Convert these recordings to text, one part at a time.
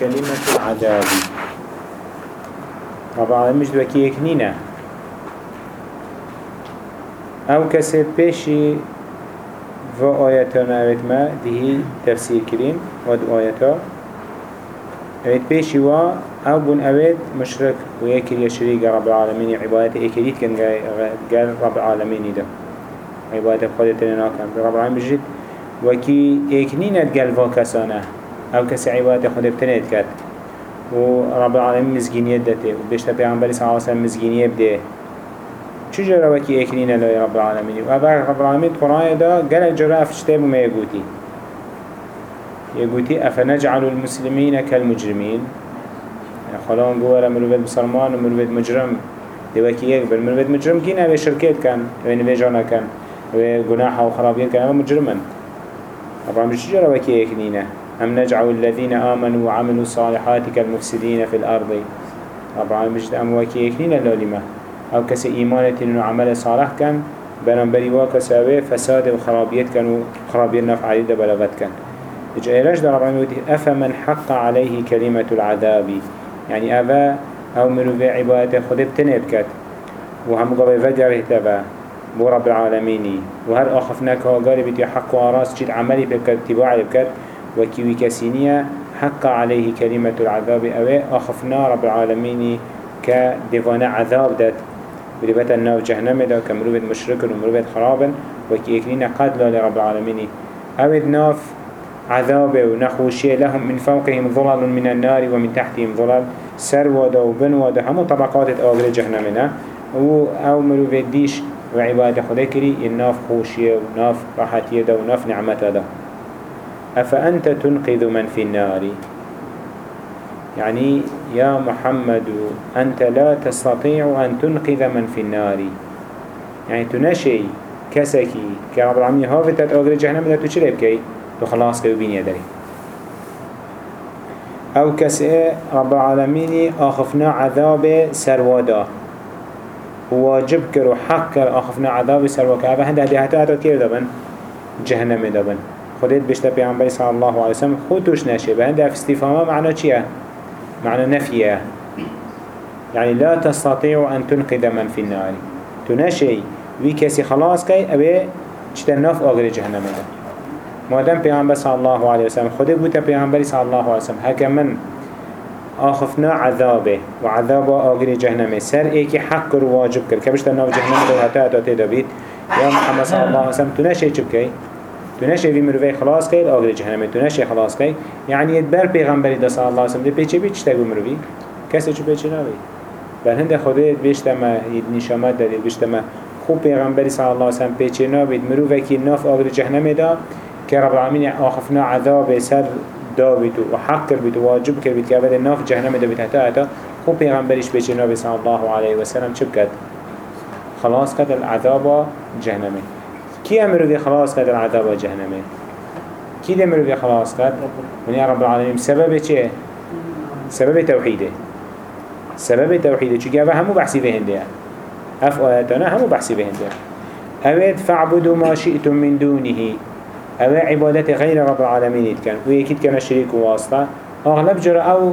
كلمة العذاب. رب العالمين مش دوكي يكنينة. أو كسي بيشي و آياتنا اوید ما دهی تفسیر کرین و دو آیاتا اوید پیشی و أو بون اوید مشرک و یکی یا شریک رب العالمین عبادت ایکرید کن قال رب العالمین ده عبادت خودت ناکن رب العالمین بجید وكي ايكنينت قلبا كسانة. أو كسي عبادت خود بتنيت كت و رب العالمين مزگینیت دته و بشتا پیغمبری صلی اللہ علیہ وسلم مزگینیت بده چجورا وكي ايكنين لله رب العالمين و ابا رب العالمين قرآن دا قال جرا افشتاب ما يقوتي افنجعل المسلمين كالمجرمين يعني خلان قوة مروفت بسلمان ومروفت مجرم. دي وكي يكبر مروفت مجرم كين اوه شركات كان اوه نفجانا كان اوه قناحة وخرابيات كان اوه مجرما رب العالمين چجورا وكي ايكنين أم نجعل الذين آمنوا وعملوا الصالحات كالمفسدين في الأرض؟ العالمين بجد أم وكي ايكنين لله أو کسی ایمانت و عمل صالح کن برانبری وا کساوه فساد و خرابیت کن و خرابیت نفع عدید بلغت ایرش در ربعان ودی أفمن حق عليه كلمة العذاب؟ يعني أفا أو مروفي عبادة خود بتنب كت وهم قبل فجر اهتبا بو رب العالمين. وهر أخفناك؟ هو قال بيتي حق وراس جيد عملي بكت تباعي بكت. وكيوي كسينية حق عليه كلمة العذاب أوي أخفنا رب العالمين كدفان عذاب دات ودي بتا الناف جهنم دا كمروبت مشرك ومروبت خرابا وكي اكنين قتل لرب العالمين. اوید ناف عذاب ونخوشي لهم من فوقهم ظلال من النار ومن تحتهم ظلال. سر ودا وبن ودا همو طبقات اغر جهنمنا. و آو مروبت ديش وعبادة خدا كري الناف خوشي وناف راحتي دا وناف نعمته دا. أفأنت تنقذ من في النار؟ يعني يا محمد أنت لا تستطيع أن تنقذ من في النار. يعني تنشي كسكي كرب العالمين هافتت أغري جهنم دا تشرب كي تخلاص كي وبين يدري أو كسئ رب العالمين آخفنا عذاب سروادا واجب كر آخفنا عذاب سروادا هده هده هده كير دابن؟ جهنم دابن. خودت بشتا پیغمبر صلى الله عليه وسلم خودتوش نشه بهنده استفهامه معنى چيه؟ معنى نفيه يعني لا تستطيع أن تنقذ من في النار. تنشي وي كسي خلاص كي أبي اجتناف آغر جهنم ده مادام پیغمبر صلى الله عليه وسلم خده بوتا پیغمبر صلى الله عليه وسلم. هكا من آخفنا عذابه وعذاب آغر جهنم. سر ايكي حق رو واجب كر كبشت ناف جهنم ده هتا هتا تيدا بيت يا محمد صلى الله عليه وسلم تنشي چب كي تنشي في مروي خلاص كي آغر جهنم تنشي خلاص كي يعني يدبر پیغمبری ده صلى الله عليه وسلم ده پیچه بي چه تگو مروي کسی چو پیچه نوی بل هنده خودت بیشتما نشامت داده بیشتما خوب پیغمبری صلی الله علیه وسلم پیچه نابید مرو وکی ناف آگر جهنم دا که رب العالمین آخفنا عذاب سر دابید و حق کرد و واجب کرد که اول ناف جهنم دا بید حتی حتی خوب پیغمبریش پیچه نابید صلی الله علیه وسلم چه بکد؟ خلاص کد العذاب جهنمه کی امرو خلاص کد العذاب جهنمه؟ امرو دی خلاص کد؟ ونیا رب العالمین سبب چه؟ سبب توحیده سبب توحيده چو جابا همو بحثي في هنده اف آياتنا همو بحثي في هنده اوید فاعبدوا ما شئتم من دونه. أو عبادت غير رب العالمين كان ويكيد كان شريك واسطة. آغلب جرى أو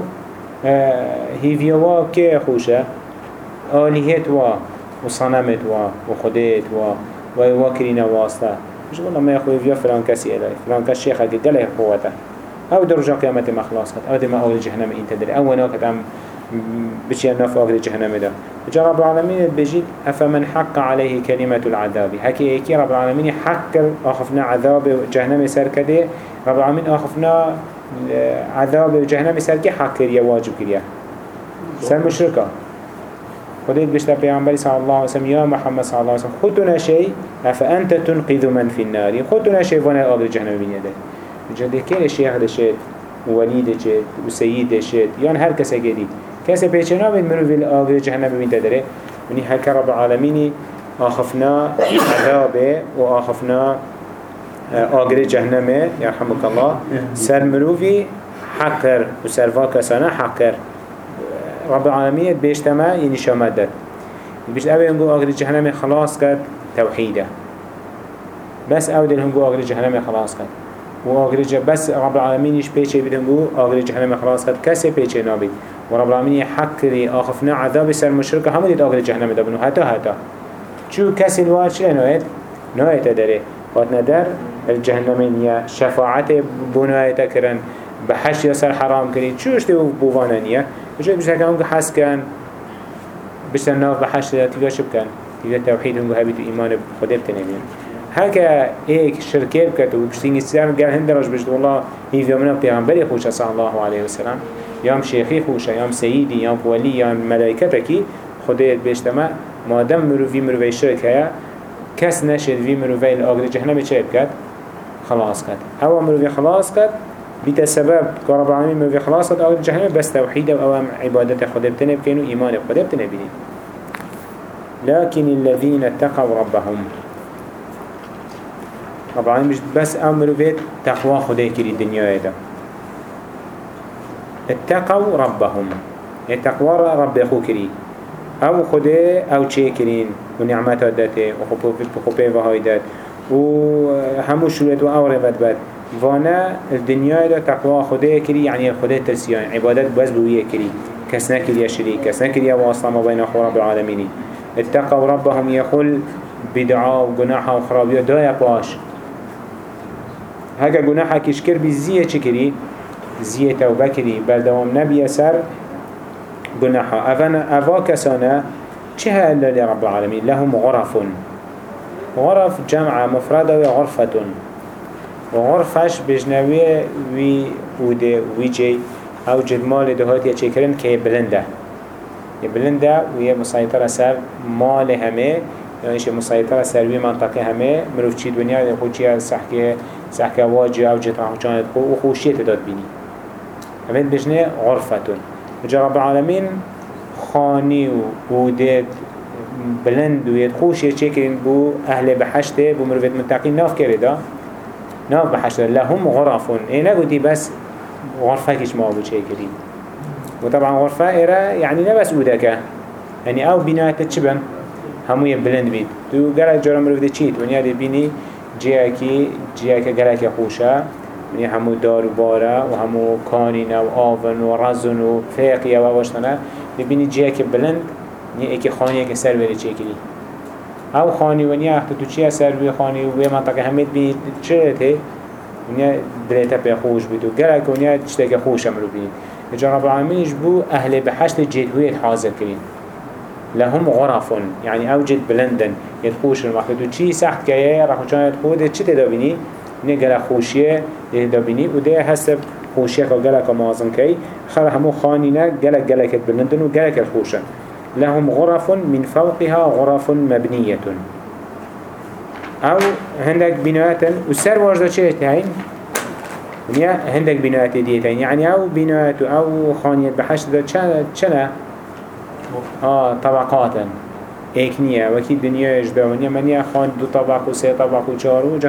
هيفيوا كي خوشة؟ آلهت وا وصنمت وا وخديت وا. وواكرين واسطة مش والله ما يخوي فيا فلان كسي إلي فلان كس شيخة قد له قوته. أو درجة قيامة مخلاص أو دم اول جهنم انت دري أو ام بشي ناف آخر جهنم ده جا رب العالمين بجيد أفمن حق عليه كلمة العذاب. هكي ايكي رب العالمين حق آخفنا عذاب جهنم سر كده رب العالمين آخفنا عذاب جهنم سر كي حق كريا واجب كريا سر مشركة خديت بشتا پیغمبری صلى الله عليه وسلم يا محمد صلى الله عليه وسلم خدتنا شيء أفأنت تنقذ من في النار؟ خدتنا شيء وأنا آخر جهنم بين يده. جده كير الشيخ ده شيء؟ ووليده شيء؟ وسيده شيء؟ يعني هر كسا جديد كسا بيچنا بين منو في آغر جهنم بين تدري مني هكا رب العالمين آخفنا عذابه وآخفنا آغر جهنم يرحمك الله. سر منو في حقر وسر فاكسانا حقر. رب العالمين بيشتما يعني شامدت بيشت أبي هنقو آغر جهنم خلاص كد توحيده بس أو دل هنقو آغر جهنم خلاص كد و آخر جه بس رب العالمینش پیچه بیدن بو آخر جهنم خلاص کد کسی پیچه نابید. و رب العالمین حق کری آخفنا عذاب سر مشرک همه دید آخر جهنم دابنو حتی حتی. چو کسی الوار چه؟ نوید؟ نوید داره. قد ندر الجهنمين شفاعت بنايتا كرن بحش يسر حرام كري چوش دي بوانا وشو بيش هكا هنگو حس كان بيش ناف بحش تيجا شب كان تيجا توحيد هنگو هبيتو إيمان بخده بتنمين هكا ايك شركة بكت و بشتين السلام قال هندرش بجد والله هي في يومنا بيغنبري خوش صلى الله عليه وسلم. يام شيخي خوش يام سيدي يام ولي يام ملائكتكي خده بيشتما ما دم مروفي مروفي شركة كس نشد في مروفي الأجر جهنم چه بكت خلاص كد أو مروفي خلاص كد بيت سبب كرب العالمين مروفي خلاص كد أجر جهنم بس توحيد أو عبادت خده بتنب كينو إيمان خده بتنبينين لكن الذين اتقوا ربهم رب العالمين مش بس أمر بيت تقوى خده كري الدنيا ده اتقوا ربهم التقوى رب يخو كري أو خده أو چه كرين ونعمت داته وخبه وهاي دات وهمو شورت و أو رفت بد وأنا الدنيا ده تقوى خده كري يعني خده ترسيان. عبادت بس بوية كري. كسنا كريا شريك كسنا كريا واسطة ما بين أخوة رب العالمين. اتقوا ربهم يقول بدعاء وقناحة وخرابية دايا باش هكا گناحا كشكر بي زيه چكري زية توبة كري. بردوام نبي سر گناحا افنا أفا كسانا چه هلا لرب العالمين؟ لهم غرف. غرف جمع مفردة وغرفة. وغرفش بجنوي وي وده ويجي أو جدمال دهات يا چكرن كي بلنده. بلنده وهي مسيطرة سر مال همه. يعني شيء مسيطرة سر وي منطقة همه. مروف چي دنيا خود چي سحكه سحكه واجه أو جت راحوشانت خو وخوشية تداد بيني همين بجنه غرفة جا رب العالمين خاني وودت بلند ويد خوش يتشكرين بو أهل بحشته بو مروفت متقين ناف كردا ناف بحشته لهم غرف إيه نقولي بس غرفة كش ما بو تشكرين وطبعا غرفة إيرا يعني نبس أودك يعني أو بناية تشبن همو يبلند بيت تو قرأت جرى مروفت تشيت ونيا دي بيني جيكي جيكي قرأت خوشة. من همو دار و بارا و همو کانین و آون و رزن و فیقی و واشتنه ببینی جیه که بلند نی ایک خانیه که سر وری چه کلی أو خانی و نی اخت تو چیه سر وی خانی و وی منطقه همید بینی چه ته ونیا دلیتا پی خوش بید و گرک ونیا که خوش امرو بید جا رب العالمینش بو أهل بحشت جدویت حاضر کرین. لهم غرف يعني أوجد بلندن. يدخوش المخلوط وشي سحت كيه راح وشان يدخود چه تدابيني دابینی؟ و ده هست خوشیه که گل که مازن کی. خل همو خانینه گل گل کت بلندن و کت خوشن. لهم غرف من فوقها غرف مبنية. أو هندك بنايات و سر واجدة چه هين ونیا هندك بنايات ديتين. يعني أو بنايات أو خانية بحشت ده چنه آه طبقاتا نیه. وکی دنیایش به ونیا منیا خان دو طبق و سه طبق و چهار و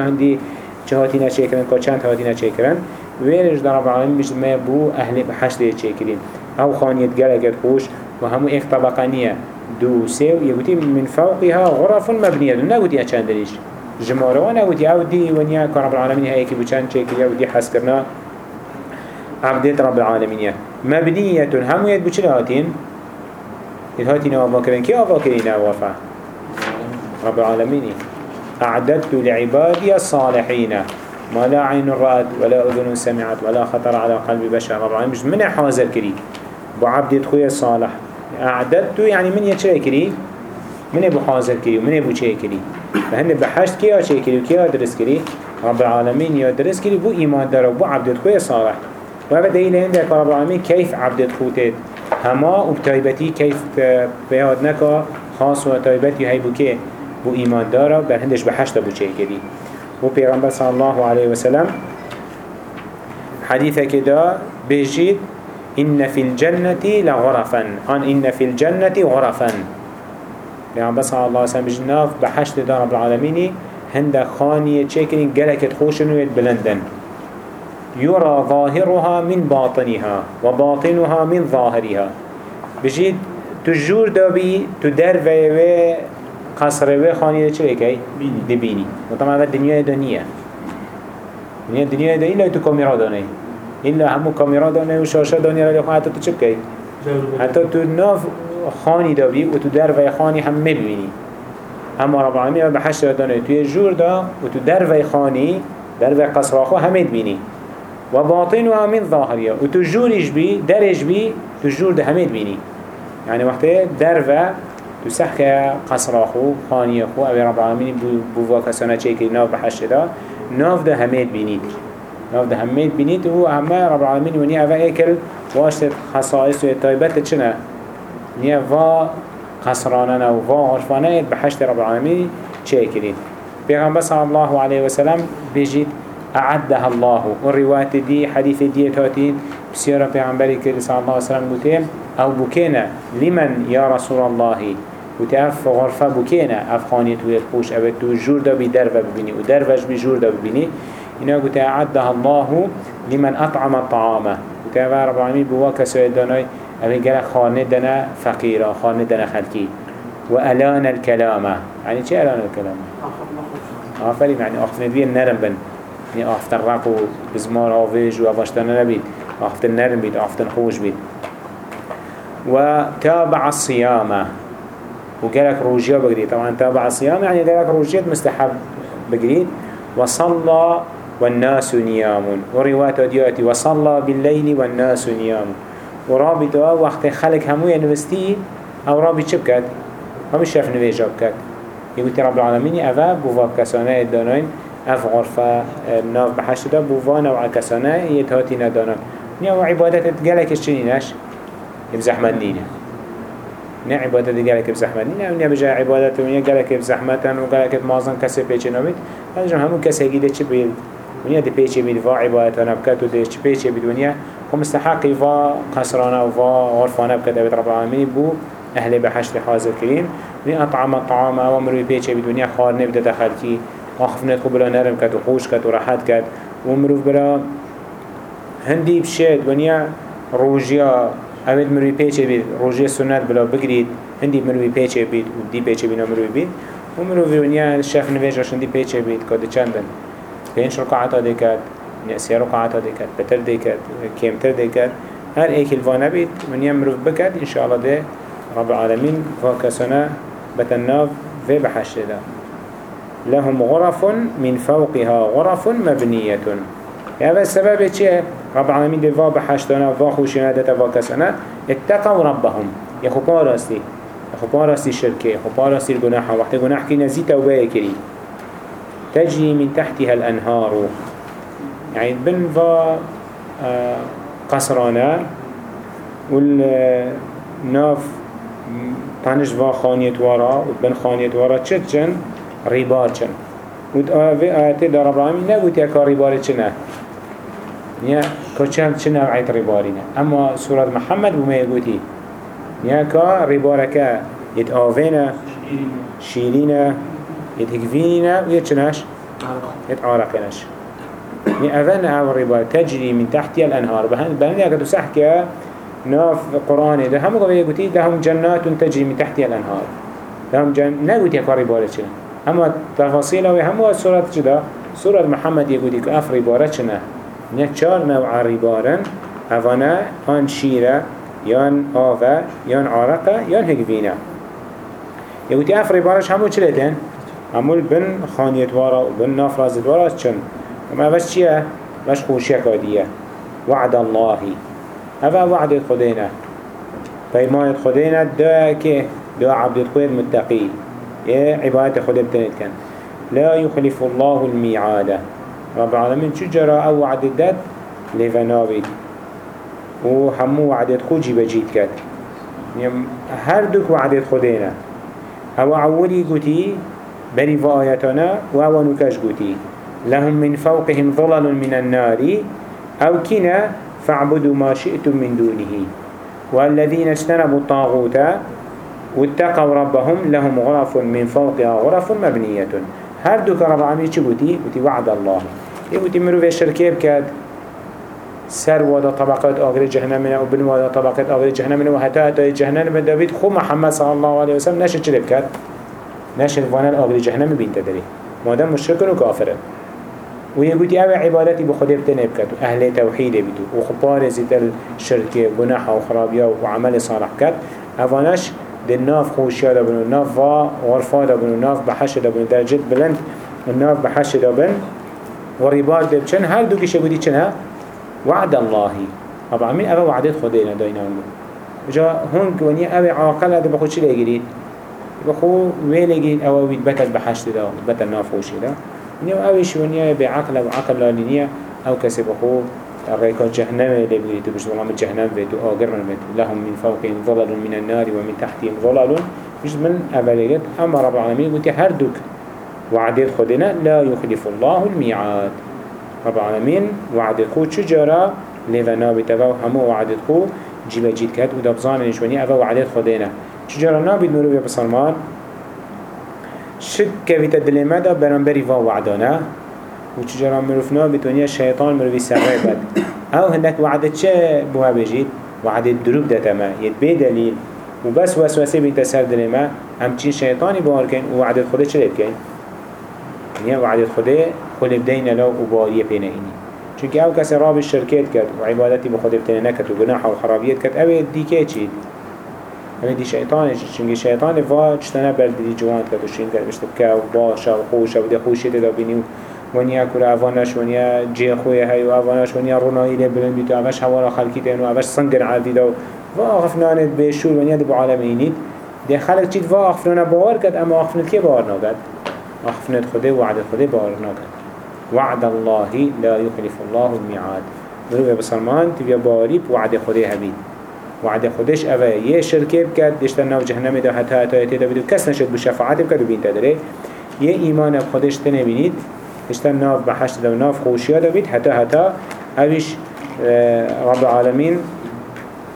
هاتی نچه کرن که چند هاتی نچه کرن ویرش در رب العالمین بجد ما بو أهل بحشت چه کرین أو خانیت گلگت خوش و همو ایک طبقه نیه دو سه و من فوقها غرف مبنیه دو نگوتی اچند دریش جماره و نگوتی أو دی و نیا که رب العالمین هایی که بچند چه کریا و دی حس کرنا عبدت رب العالمین مبنیه همو ید بچه هاتین الهاتين آوا كرن كي آوا آوافا رب العالمين. أعددت لعبادي الصالحين. ما لا عين رأت ولا أذن سمعت ولا خطر على قلب بشر. رب العالمين مش من حاضر كري بو عبد خويا صالح. أعددت يعني من يتشري كري من ابو حاضر كري ومن ابو شيء كري فهن بحشت كيا شيء كري وكيا درس كري رب العالمين يا درس كري بو إيمان دار بو عبد خويا صالح وهذا دليل عندك رب العالمين كيف عبد خوتت هما وبتايبتي كيف بيهاد نكا خاص وتايبتي هاي بو كيه بو ایمان داره. بر هندش به هشتا بو چه کری و پیغمبر صلی الله علیه وسلم که دا بجید إن في الجنة لغرفا. أن إن في الجنة غرفا. پیغمبر صلی الله علیه وسلم بجناف بحشت دار رب العالمين هند خانية تشكرين قلقت خوشن ويد بلندن. يرى ظاهرها من باطنها وباطنها من ظاهرها. بجید تجور دابي تدر ويوه قصر و خانی چه کی؟ دبینی. و طبعا اول دنیای دنیا ونیا دنیا دا ایلا ایلا همو کامیرا دانه و شاشه دانه را حتی تو چه بکی؟ حتی تو ناف خانی دابی و تو در وی خانی هم مبینی اما رب العالمین به حشر دانه توی جور دا و تو در وی خانی در وی قصر آخو همه بینی و باطن و من ظاهریه. و تو جورش بی درش بی تو جور ده همه بینی يعني وقتی در و تو سحك قصر خو خاني خو أبي رب العالمين بوا كسانا چيكي ناف بحش دا ناف ده هميت بينيت ناف ده هميت بينيت هو همه رب العالمين ونيا أفا ايكل واشت خصائص وطيبت چنا نيا فا قصرانا و فا غرفانا بحشت رب العالمين چيكرين پیغمبر صلى الله عليه وسلم بيجيت أعدها الله. والرواية دي حديث دي تاتين بسيارة پیغمبری كري صلى الله عليه وسلم قلتين أو بكينا لمن يا رسول الله؟ وتعرف غرفة بكينا أفخانية ويرقوش أبد تو جور دا بدرفة ببيني ودرفش بجور دا ببيني إنه قلت أعدها الله لمن أطعم الطعام قلت رب العالمين بواك سويد داناي أبي قال خانة دنا فقيرة خانة دنا خلقي. وألان الكلام. يعني چه ألان الكلام؟ آفرين يعني أخفنا بيه النرم بن. يعني أفتن رقو بزمار آفيج وأفاشتن نبيد أفتن نرم بيد أفتن خوش بيد وتابع الصيامة وقالك روجيا بقريد طبعا تابع الصيام يعني قالك روجيا مستحب بقريد وصلى والناس نيام. ورواية دياتي وصلى بالليل والناس نيام. ورابطه وقت خلق همو ينوستي أو رابط شبكت هم الشاف نويجا بكت يقول رب العالمين أفا بوفا كسانة الدانين أف غرفة ناف بحشدة بوفا نوع كسانة يتهاتي ندانين نيا وعبادة تقالك الشنينش بزحمت نينه نه عبادت گلک بزحمت نینه ونیا بجا عبادت ونیا گلک بزحمتن و گلک مازن کسی پیچه نامید هنجا همون کسی گیده چی بید؟ ونیا دی پیچه بید و عبادتان بکت و دی چی پیچه بید ونیا خو مستحقی و قصرانه و عرفانه بکت بید رب العالمین بو أهل بحشت حاضر كريم ونیا أطعم الطعام و مروي بيچه بید ونیا خار نبده دخل کی. آخفنت خو بلا نرم کت و خوش کت و راحت کت. و مروف برا هندی بشید ونیا روجیا اوید مروی پیچه بید روژه سنت بلا بگرید. هندی مروی پیچه بید و دی پیچه بید مروی بید. و مروی ونیا شف نویج هندی پیچه بید کاد چندن؟ پینش رکعت ها دیکد سی رکعت دیکد بتر دیکد کمتر دیکد هر ایک الوانه بید ونیا مروی بکد انشاءالله ده رب العالمین و کسانه بتناف في بحشت ده لهم غرف من فوقها غرف مبنية. هذا السبب چه؟ رب العالمين دي فا بحشتنا فا خوشنا دتا فا كسنا اتقوا ربهم. يخو پاراستی يخو پاراستی شركة يخو پاراستی الگناح وقت گناح كي نزي توبة كري تجري من تحتها الأنهار. يعني بن فا آه، قصرانا. والناف تانش فا خانيت ورا وبن خانيت ورا چتجن ريبار چن؟ وآيات آه، در رب العالمين نقول تيكا ريبار چنه؟ نیا کچم چه نوعیت اما سورة محمد بومه يقولي نیا که ریبارکه. يت آوینه. شیرینه. يت هكفينينه و يت چنش يت عارقينش نیا اول أو ریبار تجري من تحتي الأنهار. بهن بهن يكتو سحكه ناف قرآن ده هم قوي يقولي ده هم جنات تجري من تحتها الأنهار. ده هم جن نقول يا قاري بارة شنا هم تفاصيل وهم سورة جدا. سورة محمد يقولي كأفري بارة شنا نه چار نوع ریبارن اوانا آن شیره یان آوه یان عرقه یان هگوینه یکوتی اف ریبارش همو چلیتن؟ همول بن خانیتوارا و بن نافرازتوارا چن؟ اما اوش چیه؟ وش خوشیه کادیه وعد اللهی اوه وعد خدینه پیمانت خدینه دا که دا عبدت خود متقی. یه عبادت خود بتنید کن. لا يخلف الله الميعاد رب العالمين شو جرى أو وعد الدد لفناوي و همو وعدت خوجي بجيت كد هر دوك وعدت خدينا أو عولي قتي بري فآياتنا و أو نكاش قتي لهم من فوقهم ظلل من النار. أو كنا فاعبدوا ما شئتم من دونه. والذين اجتنبوا الطاغوت واتقوا ربهم لهم غرف من فوقها غرف مبنية. هر دو رب العالمين چه بودي؟ بودي وعد الله. إيه بودي مرو في شركه بكاد سر وادا طبقات آغر جهنم و بن وادا طبقات آغر جهنم و حتى جهنم داوید خو محمد صلى الله عليه وسلم نشد چه بكاد نشد وأنا آغر جهنم بين تدري مادام مشرك و كافر و يقولي أوي عبادتي بخده بتنب كد أهل توحيد بيتو وخبار زيت الشركة وجناح وخرابية وعمل صالح كد أفانش دل ناف خوشيا دبنو ناف و غرفا دبنو ناف بحش دبنو درجة بلند الناف بحش دبن وربار دبچن هر دو كيش يقولي چنها وعد الله. طبعا من أبا وعدت خدينا داينا جا هنك ونيا أبي عاقل هذا بخو چلي يجريد بخو ويل يجريد أو بيت بتل بحشت دا بتل نافوشي دا ونيا أبيش ونيا بعقل وعقل لانينيا أو كسي بخو الريكا جهنم اللي بيتو الله من جهنم بيتو آقر من بيتو. لهم من فوقهم ظلل من النار ومن تحتهم ظلل. بجد من أوليات أما رب العالمين قلت هردوك وعدت خدنا لا يخلف الله الميعاد. رب العالمين وعدت خود شجرة لذا بتباو همو وعدت خود جيبا جيد كات ودا بزاننش ونيا أفا وعدت خدينا شجرة نابد نروي بسلمان. شك كفيت الدلمة دا برنبري فا وعدانا مروف نابد ونيا الشيطان مروي سرعي بد أو هندك وعدت چه بوها بجيد وعدت دروب دا تما يتبي دليل. وبس وسوسة بيت سر دلما هم چين شيطاني بار كين وعدت خده چه لب كين؟ يعني وعدت خده خل بدين له وباريه بينهيني چونك أو کسی راب الشركات كد و ابتنه نکد و گناح و خرابیت کد اوه دی شیطانش چونك شیطان وا چتنه بر دی جوان کد و شین کد بشت بکه و باشه و خوشه و دی خوشه دا بینی و ونیا کل اوانش ونیا جی خوی هی و اوانش ونیا رونایی لی بلند بیتو اوش حوالا خلکی تین و اوش سنگر عادی دا و آخفنانت بشور ونیا دی بعالم اینید. دی خلق چید و آخفنانه باور کد اما آخفنت که باور ناکد آخفنت خوده وعد خوده باور ناکد وعد الله لا يخلف الله الميعاد مروه بسلمان تبيا باريب وعد خده هبيد وعد خودش اوه. یه شرکه بکد دشتن نو جهنم دا حتی حتی حتا دا بیدو کس نشد بشفاعت بکرد و بین تدره یه ایمان خودش تنبینید دشتن نو بحشت دا و نو ها دا بید. حتی حتی اوش رب العالمین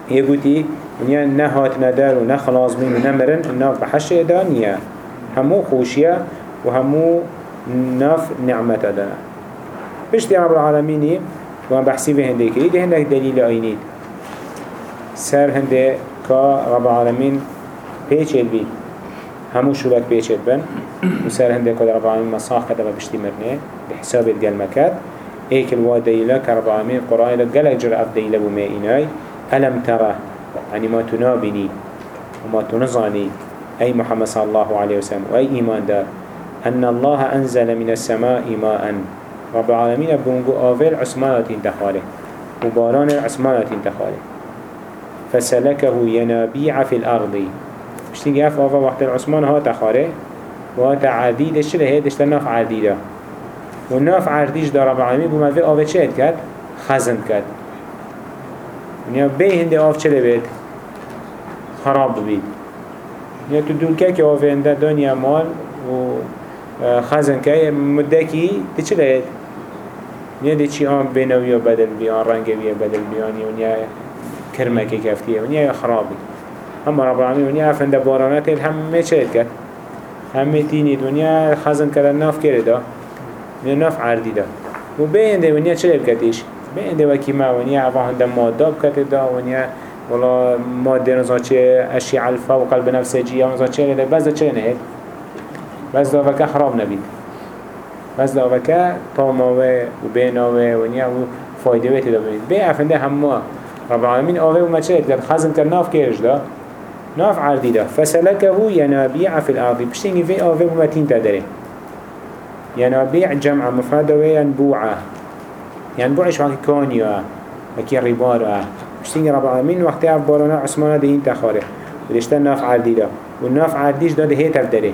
یه گوتی نیا نه هات ندار و نه خلاص بین و نه مرن. ناو بحشت دا نیا همو خوشیا و همو ناف نعمت دا پشتی رب العالمینی و هم بحثی به هنده که دلیل آینید. سر هنده كا رب العالمين بيچل بي همو شولك بيچل بن وسر هنده كا رب العالمين مصاح كده بشتي مرنه بحساب القلمكات ايك دليل كرب العالمين قرآن لقلق جرأة دليل بما إناي ألم ترى يعني ما تنابني وما تنظني أي محمد صلى الله عليه وسلم. وأي إيمان دار. أن الله أنزل من السماء ماء. رب العالمين بونجو آفل عثمانة تخاله وباران العثمانة تخاله فسلكه ينابيع في الأرض. مش تيجي أف آفا وقت العثمان ها تخاله وهذا عديد الشله هيد اشتناف عديدة والناف عديش دار العالمين بما في آفل شهد كد خزن كد يعني بيه هندي آف چله بيت خراب بيت يعني تدول كاكي آفل هنده دنيا مال و خزن که مده کی؟ دی چه لید؟ نیا دی چی آن بینوی بدل بیان رنگ بیا بدل بیانی و نیا کرمه که کفتیه و نیا خرابی اما رب العالمین و نیا افنده بارانت همه چه کرد؟ همه تینید و نیا خزن کردن ناف کرده نیا ناف عردی دا و بینده و نیا چه کتیش؟ بینده وکی ما و نیا افا هنده ماده بکته دا و نیا ولا ماده نزا چه اشیع الفا و قلب نفسه جی یا نزا چه لید بس چه نهید؟ بس داوكا خراب نبيد بس داوكا طاماوه وبيناوه ونيا وفايده ويتي دابنيد بي افنده همه رب العالمين آوه وما چهد قد خزم كر ناف كيرش دا؟ ناف عردي دا. فسلكه ينابيع في الأرض. بشتيني في آوه وما تين تدري ينابيع جمع مفرده وينبوعه ينبوعش وكي كونيوه وكي رباره. بشتيني رب العالمين وقتها بارونا عثمانه دهين تخاره ودشتن ناف عردي دا. والناف عرديش دا دهيت افدري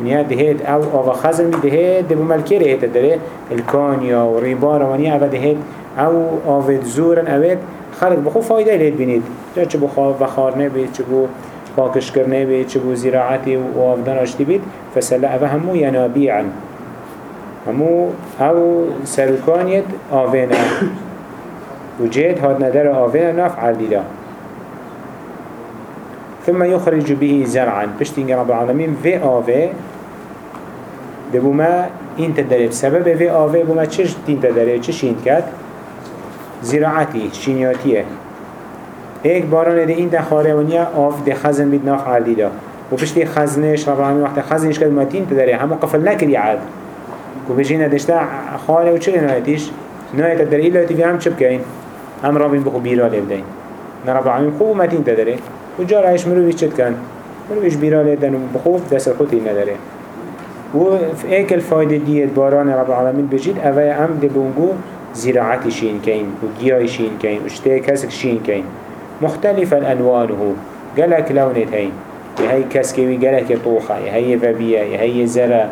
ونیا دهید أو آوا خزن بی دهید دبو ملکی رهید داره. الکانیا و ریبار ونیا أو دهید أو آوید زورن اوید خلق بخو فایده لید بینید. جا چه بخو بخارنه بید چه بو پاکش کرنه بید چه بو زراعتی و آفدان آشتی بید فسلا او همو ینابیعن. همو او سرکانیت آوینه و جید هاد ندر آوینه نفع دیده ثم يخرج به زرعا بشتين رب العالمين في آوه دبو ما انت داره بسبب في آوه بو ما چش تين داره چش شين كد زراعتي شينياتيه ایک باران ده این دخاره ونیا آف ده خزن بید ناف عردی ده و پشتی خزنش رب العالمین وقت خزنش کد ما تین داره همه قفل نکری عاد. کو بجینه دشتا خاله و چه نهایتیش نهایت در ایلا تیوی هم چه بکین هم رابین بخو بیرا لیبدین نرب العالمین خوب متین تداره و جار عیش مرویش چد کن؟ مرویش بیرا لیبدن و بخو دست خودی نداره. و ایک الفایده دیت باران رب العالمین بجید اوه ام ده بونگو زراعتی شین کین و گیای شین کین و شته کسک شین کین مختلف الانوانه گلک لونت هین هي كسكوي جلك طوخة هي فبية هي زرع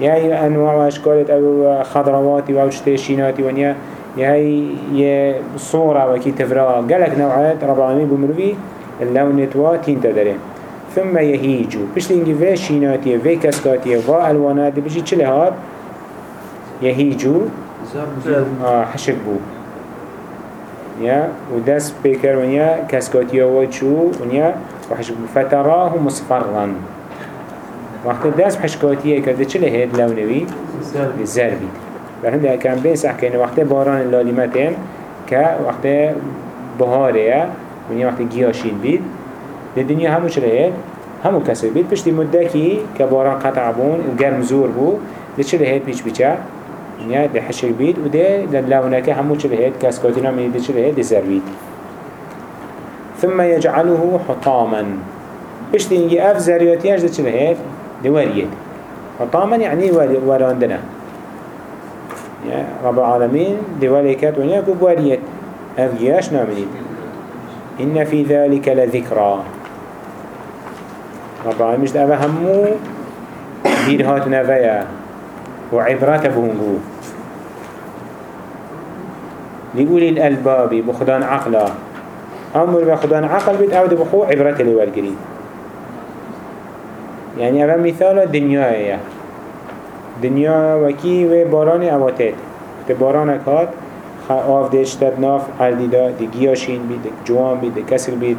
هي أنواع وأشكال أو خضروات أو شتيشينات ونيا هي صورة وكي تفرا. جلك نوعات رب العالمين بمروي اللون تواتين تدري ثم يهيجو بيش لينجي في شيناتي في كسكاتي في ألوانات چله هاد يهيجو آه حشك بو يا ودس بيكر ونيا كسكاتي وچو ونيا وحشك فتراه مصفرا وقت دس حشكاتيه كده چله هاد لونوي الزربي لهنده كان بيسح كأنه وقت باران اللاليمتين كوقت بهاره ونيا وقت گياشين بيد الدنيا همو چله هاد همو كسر بيد پشتی مده كي كباران قطع بون وگرم زور بو ده چله هاد بيش بيچه ونيا ده حشك بيد وده لونه همو چله هاد كسكاتينا من ده چله هاد ده زربيد ثم يجعله حطاما. بشتي انجي أف زرياتياش ده چله هيد ده حطاما يعني وراندنا. يا رب العالمين ده وليكات ونيا كوب وريد أف جياش نامنين إن في ذلك لذكرى. رب العالمين مش ده؟ همو بيرهات نفيا وعبرات بهنجو لقول الألباب بخدان عقلا. أمر به خدا عقل بيت أو ده بخو عبرت اللي والگرين يعني اول مثال دنيا دنيا وكي و باران اواتات ده باران أكاد. آف ده اشتد ناف عردی دا. ده گیاشین بید جوان بید کسل بید.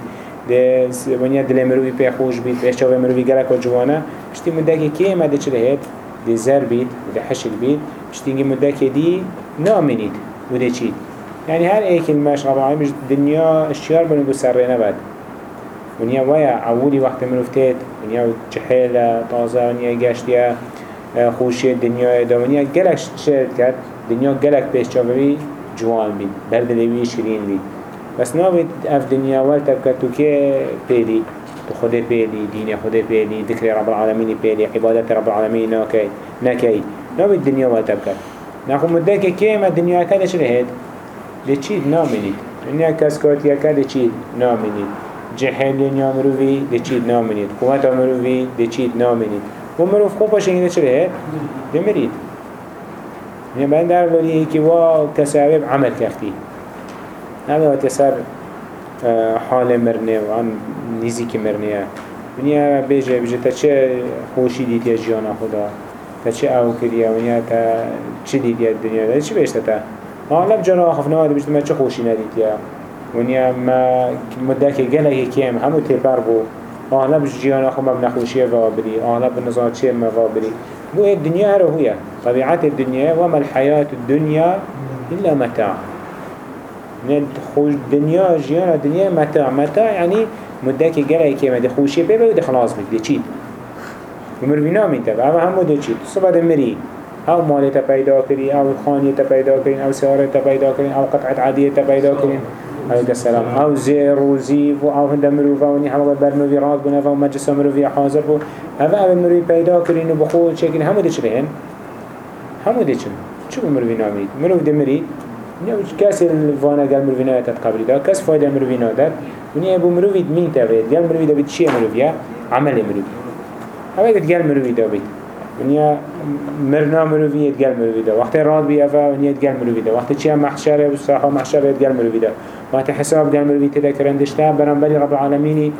ده ونیا دل مروی پی خوش بید. به شاو مروی گلک و جوانه پشتی مدکی که مده چه هید ده زر بید ده حشل بید پشتی مدکی دی نامنید و ده چید يعني هر ايك الماش رب مش دنيا اشتيار بنقول سرنا بعد. ونيا ويا عولي وقت منفتت ونيا جحيلة طازة ونيا جاشتيا خوشي الدنيا دنيا جلك شرط كات دنيا جلك بيش جاوبي جوان بي برد لوي شيرين بي بس نابد أف دنيا والتب كتو كي بيلي تو خده بيلي دين خده بيلي ذكر رب العالمين بيلي عبادة رب العالمين ناكي ناكي نابد دنيا والتب كت ناخو مدك كيما الدنيا كده شرهد ده چید نامنید اینیا کس کاتیا که ده چید نامنید جهل دنیا مروی ده چید نامنید قوت مروی ده چید نامنید و مروف خوب باشه اینه چره ده مرید. یعنی من در ولی که وا کسابب عمل همه وقت سر حال مرنه و آن نیزی که مرنه ونیا بیجه بیجه تا چه خوشی دیدی از جیان خدا؟ تا چه أو کریه ونیا تا چه دیدی از دنیا؟ تا چه بیشته تا؟ اغلب جرا آخفنا آده بجد ما چه خوشی ندید یا ونیا ما مده که گله کیم همو تیپر بو. اغلب جیان آخو ما بنخوشی وابری. اغلب نظام چیه ما وابری. بو الدنيا هرو هي طبيعة الدنيا وما الحياة الدنيا إلا متاع. من خوش دنيا جيان الدنيا متاع متاع يعني مدك جرى كيما دي خوشي بيبا ودي خلاص بك دي تشيد ومروينا من تبع. أما هم دي تشيد صبح دمري أو مال تا پیدا کری أو خانی تا پیدا کرین أو سیاره تا پیدا کرین أو قطعت عادیه تا پیدا کرین علیک السلام. أو زیر و زیف و أو هنده مروفه و نی همه برنوی راد بونه و مجلس مروفی حاضر بو. اوه أو مروفی پیدا کرین و بخود چکین همه دی چلین؟ همه دی چل چو مروفی نامید مروف مرید نیا کسی الوانا قال مروفی نایتت قبلی دا کس فایده مروفی نادد و نیا بو مروفی مین تاوید قال مروفی دا بید چیه مروفیه عمل مروفی اوه قال مروفی دا بید ونیا مرنا مروی يتقال مروی ده وقت راد بي أفا ونیا يتقال مروی ده وقت چيا محشره وصراحة محشره يتقال مروی ده وقت حساب قال مروی تده كرندشتا برنبالي رب العالمين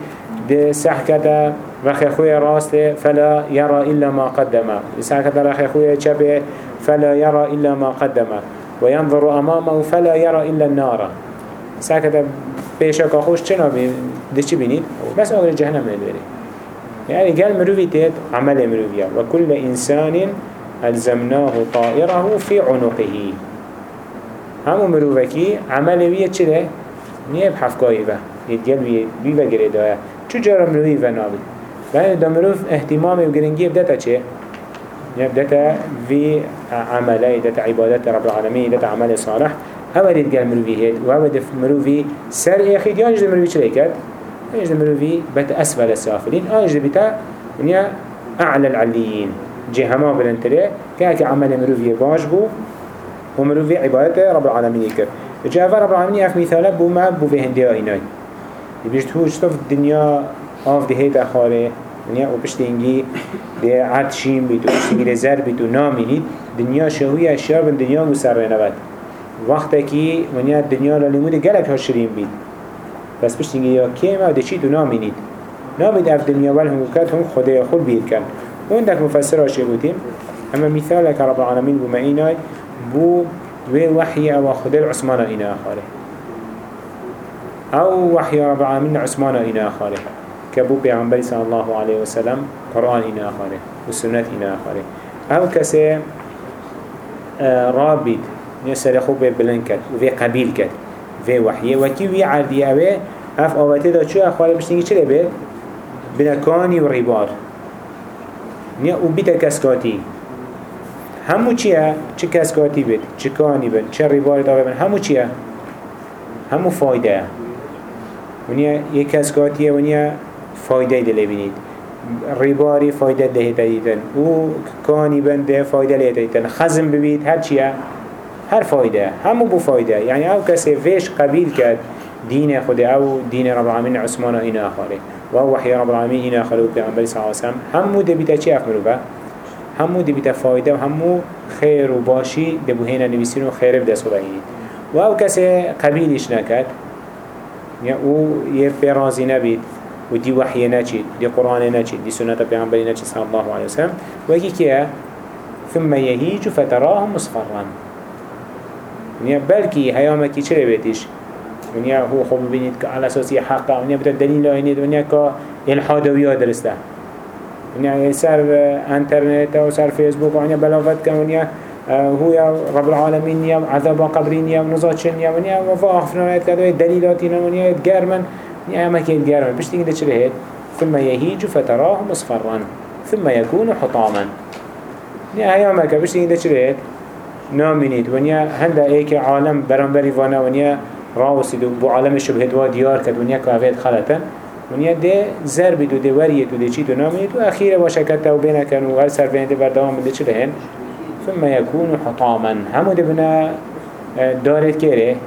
ده سحكة رخي خويا راسته فلا يرى إلا ما قدم سحكة رخي خويا چبه فلا يرى إلا ما قدم وينظر أمامه فلا يرى إلا النار. سحكة بيشك خوش چنا بي ده چي بينيد بس أغل جهنم ندوري يعني قال مروفي تيت عمل مروفيا. وكل إنسان ألزمناه طائره في عنقه. همو مروفكي عمل ويه چله نيه بحفكاي به يتقال بيه بيه دايا چو جارة مروفي ونابد بله دا مروف اهتمام و گرنگی بدتا چه؟ دتا في عملي دتا عبادات رب العالمين دتا عمل صالح. هوا ديت قال مروفي هيد وهوا دف مروفي سر يخيد يانج مروفي چليكت يانج مروفي بت أسفل السافلين. آنج بتا ونيا أعلى العليين. جهما بلنتري كاك عمل مروفي باش بو ومروفي عبادة رب العالمين كر جاء رب العالمين اف مثاله بو ما بو في هندية آيناي. يبيشت هو شطف الدنيا آف ده هيت أخاره دنیا او پشتینگی ده عطشین بیتو پشتینگی ده زر بیتو نامینید دنیا شهوی اشیا بن دنیا مسره نبد وقتی که منیا دنیا لالیمود گلک ها بید. بس پشتینگی یا کیم ما ده تو نامینید نامید اف دنیا ول هم کرد هم خدای خود بید کن اون دک مفسر آشه بودیم. اما مثال که رب العالمین بو اینای بو وی وحی او خدای عثمان اینا آخاره. او وحی رب العالمین عثمان اینا آخاره. كبو بيعنبري صلى الله عليه وسلم قرآن إنا آخاره والسنة إنا آخاره أو كسي رابط نسر خوب بلند كد وفي قبيل كد في وحيه وكي وي عردي اوه اف آواته دا چو اخواره بشتنگي چه بيت بنكاني وربار نیا أو بیت کسکاتی همو چیه؟ چه کسکاتی بید؟ چه کانی بید؟ چه ریباری داغه بید؟ همو چیه؟ همو فایده ونیا یک کسکاتیه ونیا فایده دلی بینید. ریباری فایده دهی دیدن أو کانی بنده فایده لیت دیدن خزم ببید هر چیه؟ هر فایده. همو بو فایده. یعنی أو کسی ویش قبیل کرد دین خود أو دین رب العالمین عثمان این آخره. و وحی رب العالمین این آخره. و پیغمبر صلی اللہ علیہ وسلم. همو دبیتا چی افمرو با؟ همو دبیتا فایده و همو خیر و باشی دبو هینا نویسین و خیر بدست بهید و أو کسی قبیلش یا أو یه پیرازی نبید. و دی وحی نچید دی قرآن نچید دی سنت پیغمبری نچید صلی الله علیه وسلم. و اکی که ثم يهيج فتراه مصفرا. ونیا بلکی هیامکی چرا بیتیش ونیا هو خوب ببینید که على اساسی حقا. ونیا بتا دلیل آینید ونیا که الحادویه درسته ونیا سر إنترنت و سر فیسبوک ونیا بلاوت کن ونیا هو يا رب العالمين يا عذاب قبرين يا نزاتشن يا. ونيا وفا أخفنا كذا دليلاتنا ونيا يتجرمن يا ما كي يتجرمن بس تيجي تشرهت ثم يهيج فتراه مصفرا ثم يكون حطاما. يا هيا ما كبش تيجي تشرهت نامينيد ونيا هندا إيك عالم برانبري فانا ونيا راوسيد بو عالم الشبهات وا ديار كد ونيا كافيت خلطا ونيا ده زربي دو ده وريت دو ده چي دو نامينيد وأخيرا وشكت توبينا كانوا وهل سرفين ده بردوام ده چلهن ثم يكون حطاما. همو ده بنا دارت كيري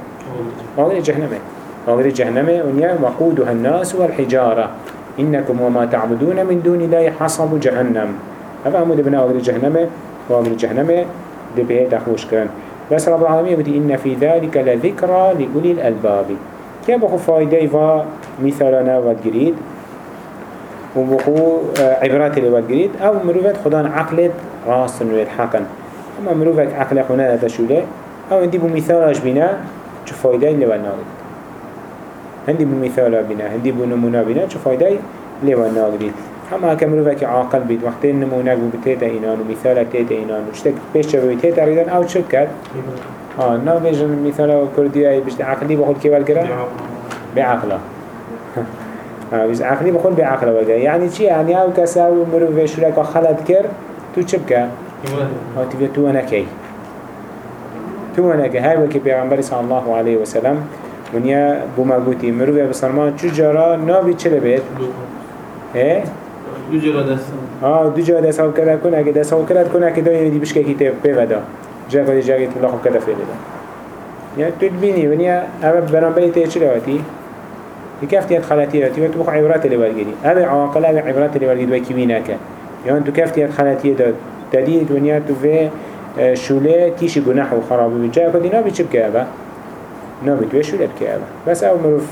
وغير جهنمه. وغير جهنمه ونيا وقودها الناس والحجارة. إنكم وما تعبدون من دون الله حصب جهنم. هذا بنا وغير جهنمه وغير جهنمه ده بيه تخوش كان. بس رب العالمين بدي إن في ذلك لذكرى لأولي الألباب. كيف بخو فايدة مثالنا ودقريد وبخو عبرات اللي ودقريد أو مروفت خدان عقلت راس نويت حقا أما مروفك عقل خنا تشوله أو عندي بمثالش بنا شو فايدة اللي وناقد عندي بمثال بنا عندي بنمونا بنا شو فايدة اللي وناقد اما هكا مروفك عاقل بيت وقتين نمونك بتيتا اينان ومثالك تيتا اينان وشتك بيش شبه تيتا ريدان آو شد كد آه نا مثال كردي اي بيش عقلي بخود كيف الكرا بعقله آه بيش عقلي بخود بعقله وجه يعني چي يعني آو كسا مروف شرك خلط كر تو چبكا آه تبقى تو كي تو كي هاي وكي پیغمبر صلى الله عليه وسلم ونیا بوما گوتی مروی بسرمان چو جارا ناوی چلی بید؟ اه؟ دو جارا دست آه دو جارا دست ها کرد کن اگه دست ها کرد کن اگه دایی دی بشکه کتی پیودا جاگا دی جاگی تلاخ ها کرد فیلی دا یا تو بینی ونیا اوه برانبری تیه چلی واتی؟ كيف تيت خلاتي راتي وتبخ عبرات اللي بالجدي هذا عواقل هذا عبرات اللي بالجدي وكيميناك يعني أنتو كيف تيت خلاتي دا تدين الدنيا تفي شولة تيشي و وخراب بجاء قدينا بيشبك هذا نابي توي شولة بك هذا بس أو مروف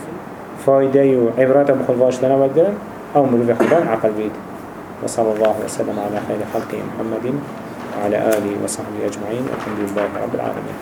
فايدة وعبرات مخلفاش لنا والجدن أو مروف خدان عقل بيت وصلى الله وسلم على خير خلقه محمد وعلى آله وصحبه أجمعين الحمد لله رب العالمين